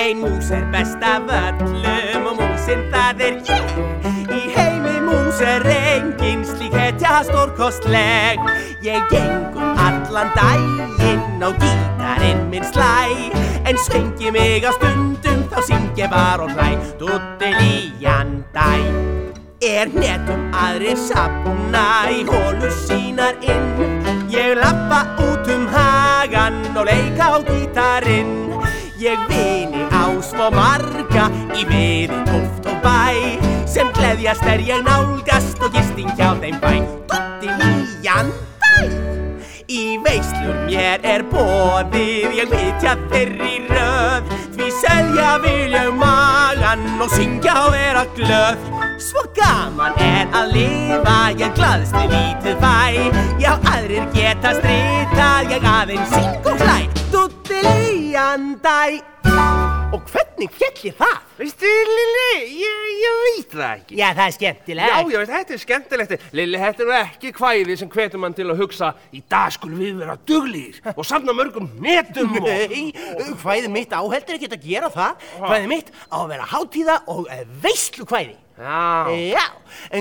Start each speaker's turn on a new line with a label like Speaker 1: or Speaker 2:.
Speaker 1: Ein mús er best af öllum og músin það er ég Í heimi mús er engin slík hetja stórkostleg Ég gengum allan daginn og gítarinn minn slæ. En svengi mig á stundum þá syng ég bara og hlæ. Duttilíjan dæ. Er netum aðrir sapna í hólu sínar inn. Ég lappa út um hagan og leika á gítarinn. Ég vini á svo marga í viði tóft og bæ. Sem gleðjast er ég nálgast og gisting hjá þeim bæ Dutti nýjan dæ Í veislur mér er bóðið, ég vitja þeirri röð. Því selja vil ég magan og syngja og vera glöð. Svo gaman er að lifa, ég glaðstu lítið fæ Já, aðrir geta stritað, ég aðeins syng og hlæ. Duttilíjan dæ Og hvernig fjalli það?
Speaker 2: Veistu, Lilli, ég, ég veit það ekki.
Speaker 1: Já, það er skemmtilegt
Speaker 2: Já, já, þetta er skemmtilegt. Lilli, þetta er ekki kvæði sem hvetur mann til að hugsa í dag skulum við vera duglir og safna mörgum netum og...
Speaker 1: Nei, hvæði mitt á heldur ekki að gera það Hvæði mitt á að vera hátíða og veislu hvæði
Speaker 2: Já.
Speaker 1: Já, en